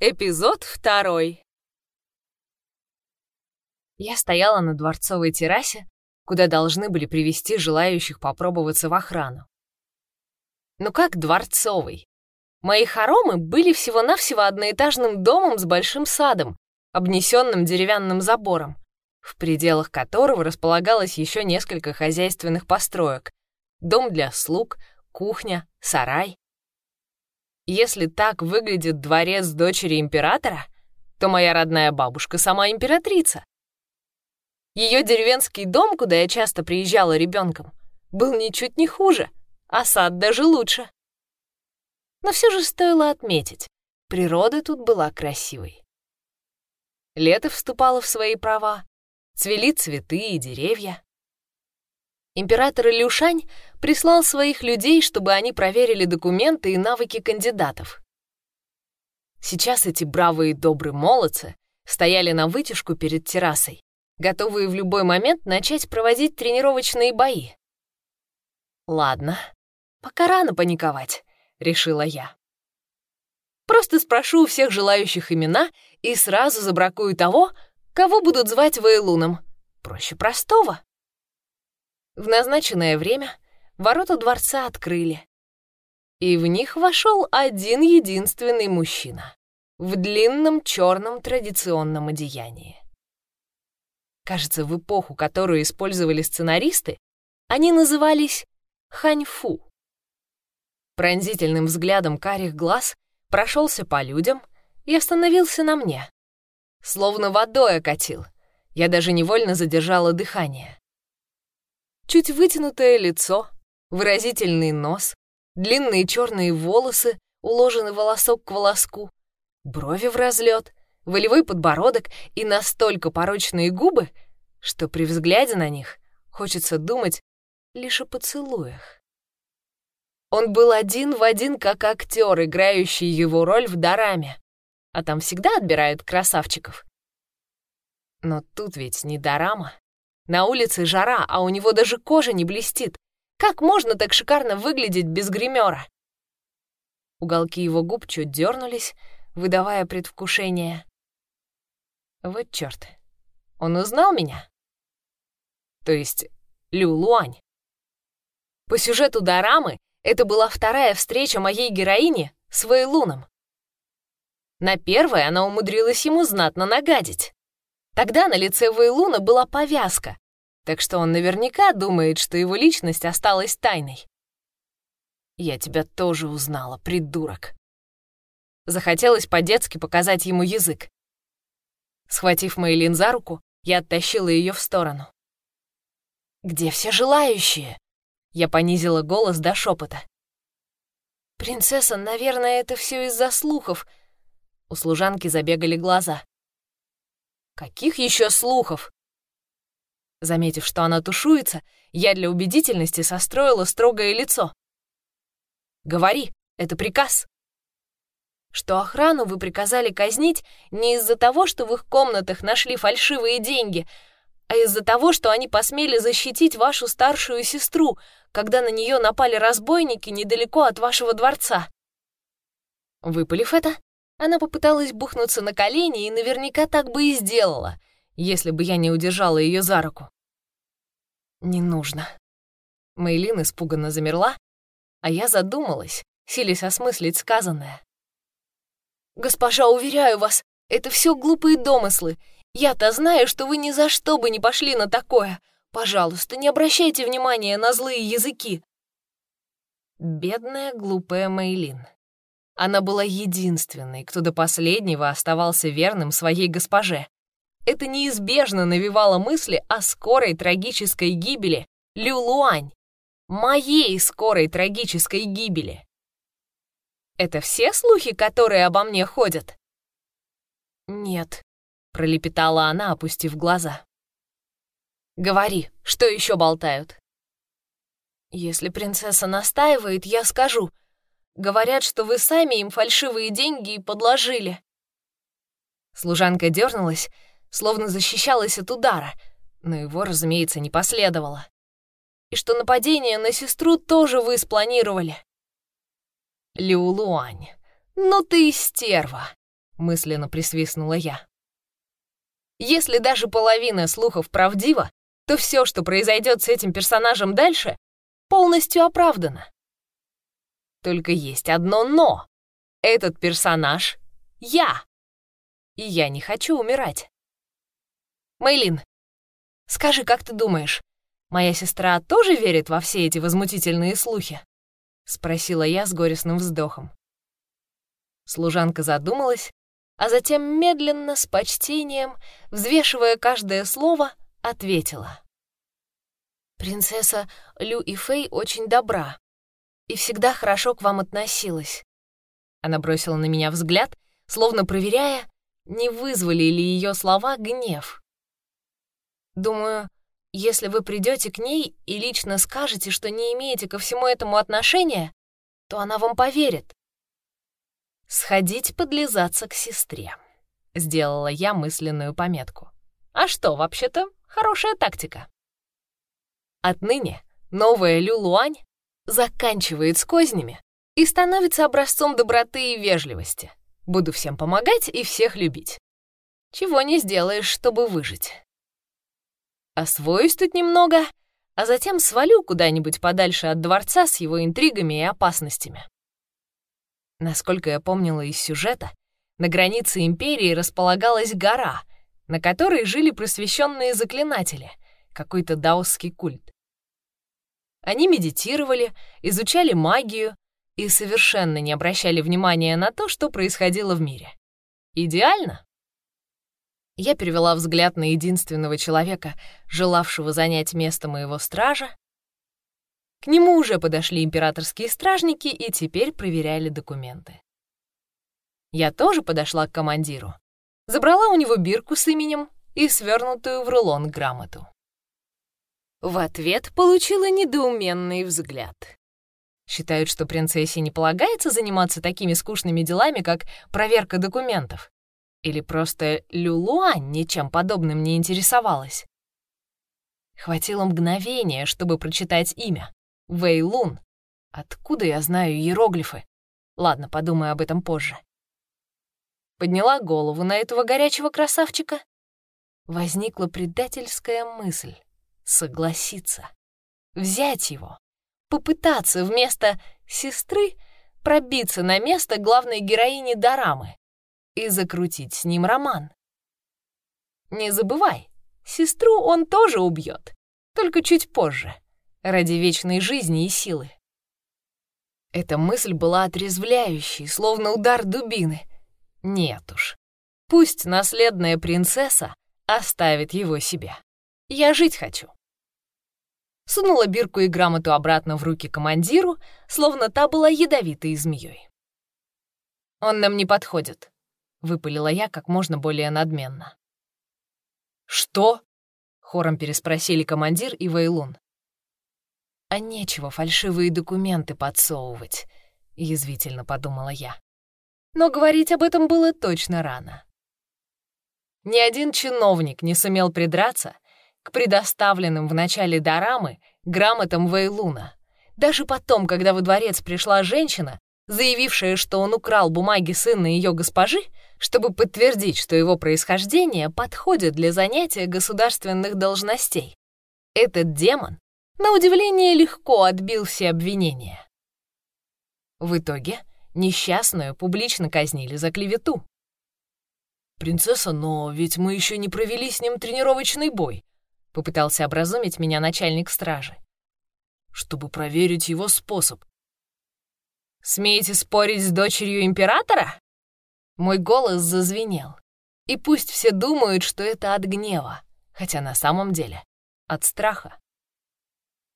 Эпизод второй. Я стояла на дворцовой террасе, куда должны были привести желающих попробоваться в охрану. Ну как дворцовый? Мои хоромы были всего-навсего одноэтажным домом с большим садом, обнесенным деревянным забором, в пределах которого располагалось еще несколько хозяйственных построек, дом для слуг, кухня, сарай. Если так выглядит дворец дочери императора, то моя родная бабушка сама императрица. Ее деревенский дом, куда я часто приезжала ребенком, был ничуть не хуже, а сад даже лучше. Но все же стоило отметить, природа тут была красивой. Лето вступало в свои права, цвели цветы и деревья. Император Илюшань прислал своих людей, чтобы они проверили документы и навыки кандидатов. Сейчас эти бравые и добрые молодцы стояли на вытяжку перед террасой, готовые в любой момент начать проводить тренировочные бои. «Ладно, пока рано паниковать», — решила я. «Просто спрошу у всех желающих имена и сразу забракую того, кого будут звать Вейлуном. Проще простого». В назначенное время ворота дворца открыли, и в них вошел один единственный мужчина в длинном черном традиционном одеянии. Кажется, в эпоху, которую использовали сценаристы, они назывались ханьфу. Пронзительным взглядом карих глаз прошелся по людям и остановился на мне. Словно водой окатил. Я даже невольно задержала дыхание. Чуть вытянутое лицо, выразительный нос, длинные черные волосы, уложены волосок к волоску, брови в разлет, волевой подбородок и настолько порочные губы, что при взгляде на них хочется думать лишь о поцелуях. Он был один в один, как актер, играющий его роль в дораме, а там всегда отбирают красавчиков. Но тут ведь не дорама. На улице жара, а у него даже кожа не блестит. Как можно так шикарно выглядеть без гримера? Уголки его губ чуть дернулись, выдавая предвкушение. Вот черт. Он узнал меня? То есть Лю Луань. По сюжету Дорамы это была вторая встреча моей героини с Вейлуном. На первой она умудрилась ему знатно нагадить. Тогда на лице Вейлуна была повязка, так что он наверняка думает, что его личность осталась тайной. «Я тебя тоже узнала, придурок». Захотелось по-детски показать ему язык. Схватив Мейлин за руку, я оттащила ее в сторону. «Где все желающие?» Я понизила голос до шепота. «Принцесса, наверное, это все из-за слухов». У служанки забегали глаза. Каких еще слухов? Заметив, что она тушуется, я для убедительности состроила строгое лицо. «Говори, это приказ». «Что охрану вы приказали казнить не из-за того, что в их комнатах нашли фальшивые деньги, а из-за того, что они посмели защитить вашу старшую сестру, когда на нее напали разбойники недалеко от вашего дворца». Выпалив это, она попыталась бухнуться на колени и наверняка так бы и сделала, если бы я не удержала ее за руку. «Не нужно». Мейлин испуганно замерла, а я задумалась, силясь осмыслить сказанное. «Госпожа, уверяю вас, это все глупые домыслы. Я-то знаю, что вы ни за что бы не пошли на такое. Пожалуйста, не обращайте внимания на злые языки». Бедная глупая Мейлин. Она была единственной, кто до последнего оставался верным своей госпоже. Это неизбежно навевало мысли о скорой трагической гибели Лю Луань, моей скорой трагической гибели. Это все слухи, которые обо мне ходят? Нет, пролепетала она, опустив глаза. Говори, что еще болтают? Если принцесса настаивает, я скажу — Говорят, что вы сами им фальшивые деньги и подложили». Служанка дернулась, словно защищалась от удара, но его, разумеется, не последовало. И что нападение на сестру тоже вы спланировали. Лиулуань, ну ты и стерва. мысленно присвистнула я. Если даже половина слухов правдива, то все, что произойдет с этим персонажем дальше, полностью оправдано. Только есть одно «но». Этот персонаж — я. И я не хочу умирать. Мейлин, скажи, как ты думаешь, моя сестра тоже верит во все эти возмутительные слухи? Спросила я с горестным вздохом. Служанка задумалась, а затем медленно, с почтением, взвешивая каждое слово, ответила. «Принцесса Лю и Фэй очень добра и всегда хорошо к вам относилась». Она бросила на меня взгляд, словно проверяя, не вызвали ли ее слова гнев. «Думаю, если вы придете к ней и лично скажете, что не имеете ко всему этому отношения, то она вам поверит. «Сходить подлизаться к сестре», — сделала я мысленную пометку. «А что, вообще-то, хорошая тактика». Отныне новая Люлуань заканчивает с кознями и становится образцом доброты и вежливости. Буду всем помогать и всех любить. Чего не сделаешь, чтобы выжить. Освоюсь тут немного, а затем свалю куда-нибудь подальше от дворца с его интригами и опасностями. Насколько я помнила из сюжета, на границе империи располагалась гора, на которой жили просвещенные заклинатели, какой-то даосский культ. Они медитировали, изучали магию и совершенно не обращали внимания на то, что происходило в мире. Идеально? Я перевела взгляд на единственного человека, желавшего занять место моего стража, к нему уже подошли императорские стражники и теперь проверяли документы. Я тоже подошла к командиру, забрала у него бирку с именем и свернутую в рулон грамоту. В ответ получила недоуменный взгляд. Считают, что принцессе не полагается заниматься такими скучными делами, как проверка документов. Или просто Люлуань ничем подобным не интересовалась. Хватило мгновения, чтобы прочитать имя. Вэйлун. Откуда я знаю иероглифы? Ладно, подумаю об этом позже. Подняла голову на этого горячего красавчика. Возникла предательская мысль — согласиться. Взять его, попытаться вместо сестры пробиться на место главной героини Дорамы и закрутить с ним роман. Не забывай, сестру он тоже убьет, только чуть позже ради вечной жизни и силы. Эта мысль была отрезвляющей, словно удар дубины. Нет уж. Пусть наследная принцесса оставит его себе. Я жить хочу. Сунула бирку и грамоту обратно в руки командиру, словно та была ядовитой змеей. «Он нам не подходит», — выпалила я как можно более надменно. «Что?» — хором переспросили командир и Вейлун. А нечего фальшивые документы подсовывать, язвительно подумала я. Но говорить об этом было точно рано. Ни один чиновник не сумел придраться к предоставленным в начале дорамы грамотам Вейлуна. Даже потом, когда во дворец пришла женщина, заявившая, что он украл бумаги сына ее госпожи, чтобы подтвердить, что его происхождение подходит для занятия государственных должностей. Этот демон на удивление легко отбил все обвинения. В итоге несчастную публично казнили за клевету. «Принцесса, но ведь мы еще не провели с ним тренировочный бой», — попытался образумить меня начальник стражи. «Чтобы проверить его способ». «Смеете спорить с дочерью императора?» Мой голос зазвенел. И пусть все думают, что это от гнева, хотя на самом деле от страха.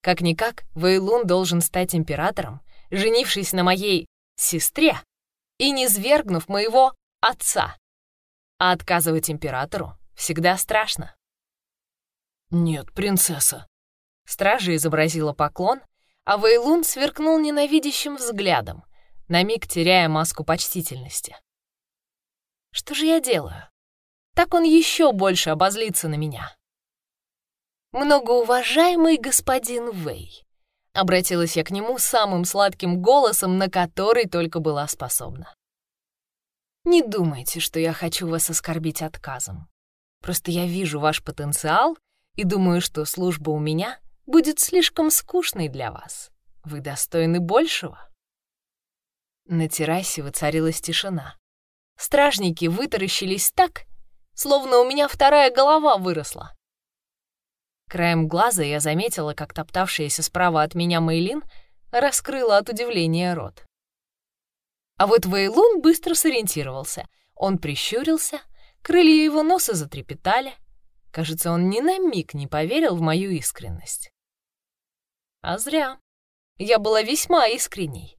Как-никак, Вейлун должен стать императором, женившись на моей сестре и не свергнув моего отца. А отказывать императору всегда страшно. «Нет, принцесса». Стража изобразила поклон, а Вейлун сверкнул ненавидящим взглядом, на миг теряя маску почтительности. «Что же я делаю? Так он еще больше обозлится на меня». «Многоуважаемый господин Вэй», — обратилась я к нему самым сладким голосом, на который только была способна. Не думайте, что я хочу вас оскорбить отказом. Просто я вижу ваш потенциал и думаю, что служба у меня будет слишком скучной для вас. Вы достойны большего. На террасе воцарилась тишина. Стражники вытаращились так, словно у меня вторая голова выросла. Краем глаза я заметила, как топтавшаяся справа от меня Мейлин раскрыла от удивления рот. А вот Вейлун быстро сориентировался. Он прищурился, крылья его носа затрепетали. Кажется, он ни на миг не поверил в мою искренность. А зря. Я была весьма искренней.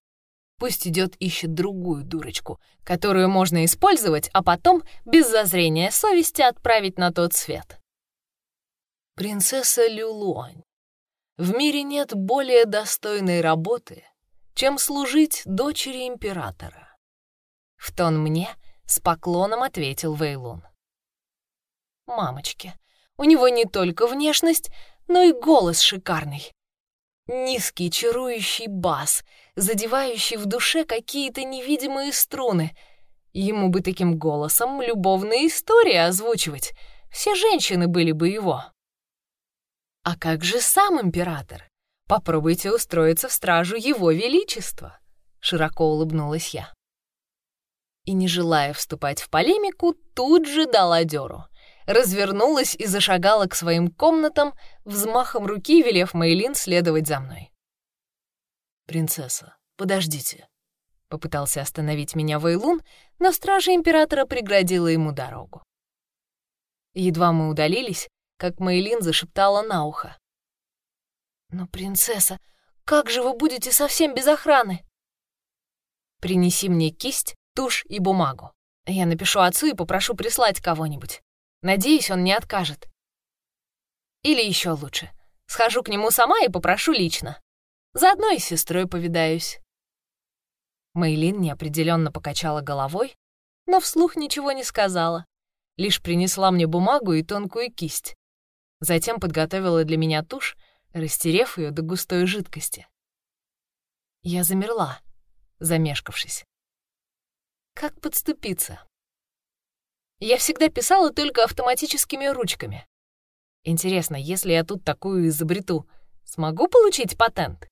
Пусть идет ищет другую дурочку, которую можно использовать, а потом, без зазрения совести, отправить на тот свет. Принцесса Люлуань. В мире нет более достойной работы, чем служить дочери императора. В тон мне с поклоном ответил Вейлун. Мамочки, у него не только внешность, но и голос шикарный. Низкий, чарующий бас, задевающий в душе какие-то невидимые струны. Ему бы таким голосом любовные истории озвучивать. Все женщины были бы его. А как же сам император? Попробуйте устроиться в стражу его величества, широко улыбнулась я. И не желая вступать в полемику, тут же дала дёру. Развернулась и зашагала к своим комнатам, взмахом руки велев Мейлин следовать за мной. «Принцесса, подождите», — попытался остановить меня Вейлун, но стража императора преградила ему дорогу. Едва мы удалились, как Мейлин зашептала на ухо. «Но, принцесса, как же вы будете совсем без охраны?» «Принеси мне кисть, тушь и бумагу. Я напишу отцу и попрошу прислать кого-нибудь. Надеюсь, он не откажет. Или еще лучше, схожу к нему сама и попрошу лично. Заодно и с сестрой повидаюсь». Мейлин неопределенно покачала головой, но вслух ничего не сказала, лишь принесла мне бумагу и тонкую кисть. Затем подготовила для меня тушь, растерев ее до густой жидкости. Я замерла, замешкавшись. Как подступиться? Я всегда писала только автоматическими ручками. Интересно, если я тут такую изобрету, смогу получить патент?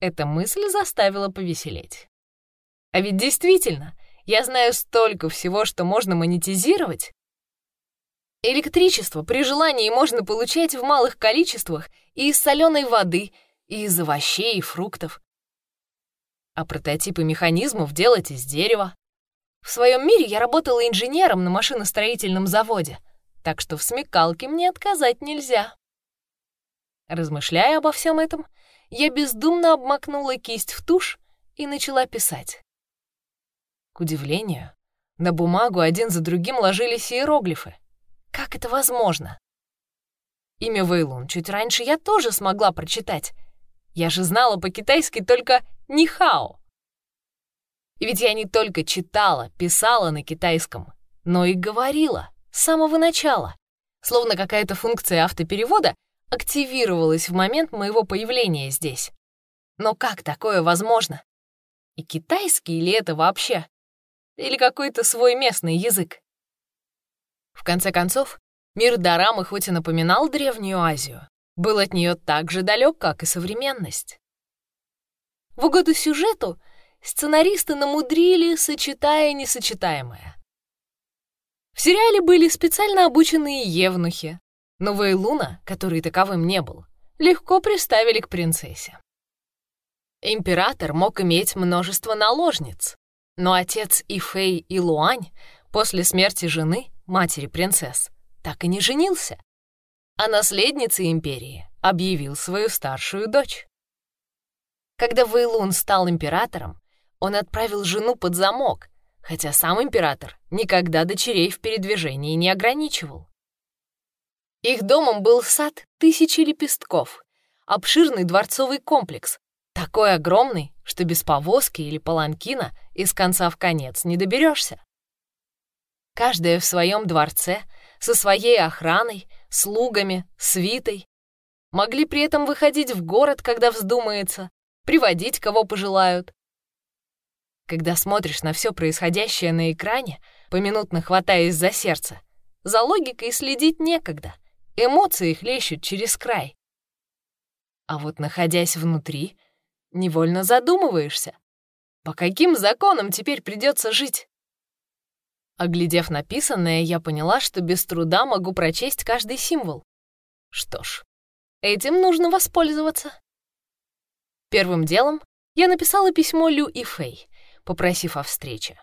Эта мысль заставила повеселеть. А ведь действительно, я знаю столько всего, что можно монетизировать. Электричество при желании можно получать в малых количествах и из соленой воды, и из овощей и фруктов. А прототипы механизмов делать из дерева. В своем мире я работала инженером на машиностроительном заводе, так что в смекалке мне отказать нельзя. Размышляя обо всем этом, я бездумно обмакнула кисть в тушь и начала писать. К удивлению, на бумагу один за другим ложились иероглифы. Как это возможно? Имя Вейлун чуть раньше я тоже смогла прочитать. Я же знала по-китайски только «нихао». И ведь я не только читала, писала на китайском, но и говорила с самого начала, словно какая-то функция автоперевода активировалась в момент моего появления здесь. Но как такое возможно? И китайский ли это вообще? Или какой-то свой местный язык? В конце концов, мир Дорамы хоть и напоминал Древнюю Азию, был от нее так же далек, как и современность. В угоду сюжету сценаристы намудрили, сочетая несочетаемое. В сериале были специально обученные евнухи, но Вейлуна, который таковым не был, легко приставили к принцессе. Император мог иметь множество наложниц, но отец Ифей и Луань после смерти жены матери принцесс, так и не женился, а наследницей империи объявил свою старшую дочь. Когда Вейлун стал императором, он отправил жену под замок, хотя сам император никогда дочерей в передвижении не ограничивал. Их домом был сад тысячи лепестков, обширный дворцовый комплекс, такой огромный, что без повозки или паланкина из конца в конец не доберешься каждая в своем дворце, со своей охраной, слугами, свитой. Могли при этом выходить в город, когда вздумается, приводить, кого пожелают. Когда смотришь на все происходящее на экране, поминутно хватаясь за сердце, за логикой следить некогда, эмоции хлещут через край. А вот находясь внутри, невольно задумываешься, по каким законам теперь придется жить? Оглядев написанное, я поняла, что без труда могу прочесть каждый символ. Что ж, этим нужно воспользоваться. Первым делом я написала письмо Лю и Фэй, попросив о встрече.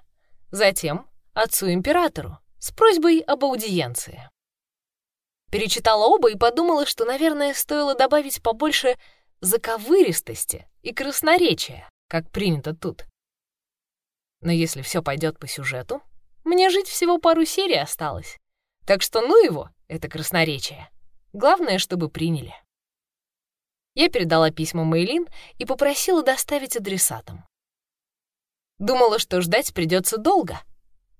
Затем отцу-императору с просьбой об аудиенции. Перечитала оба и подумала, что, наверное, стоило добавить побольше заковыристости и красноречия, как принято тут. Но если все пойдет по сюжету, мне жить всего пару серий осталось. Так что ну его, это красноречие. Главное, чтобы приняли. Я передала письма Мейлин и попросила доставить адресатам. Думала, что ждать придется долго,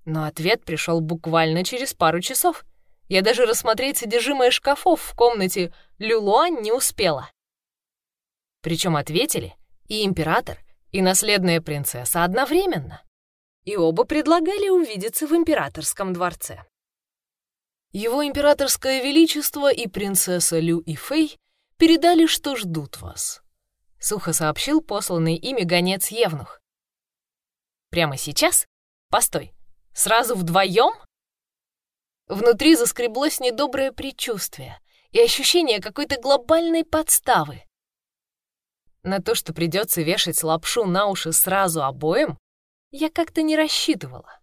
но ответ пришел буквально через пару часов. Я даже рассмотреть содержимое шкафов в комнате Люлуань не успела. Причем ответили и император, и наследная принцесса одновременно и оба предлагали увидеться в императорском дворце. Его императорское величество и принцесса Лю и Фэй передали, что ждут вас. Сухо сообщил посланный ими гонец Евнух. Прямо сейчас? Постой, сразу вдвоем? Внутри заскреблось недоброе предчувствие и ощущение какой-то глобальной подставы. На то, что придется вешать лапшу на уши сразу обоим, я как-то не рассчитывала.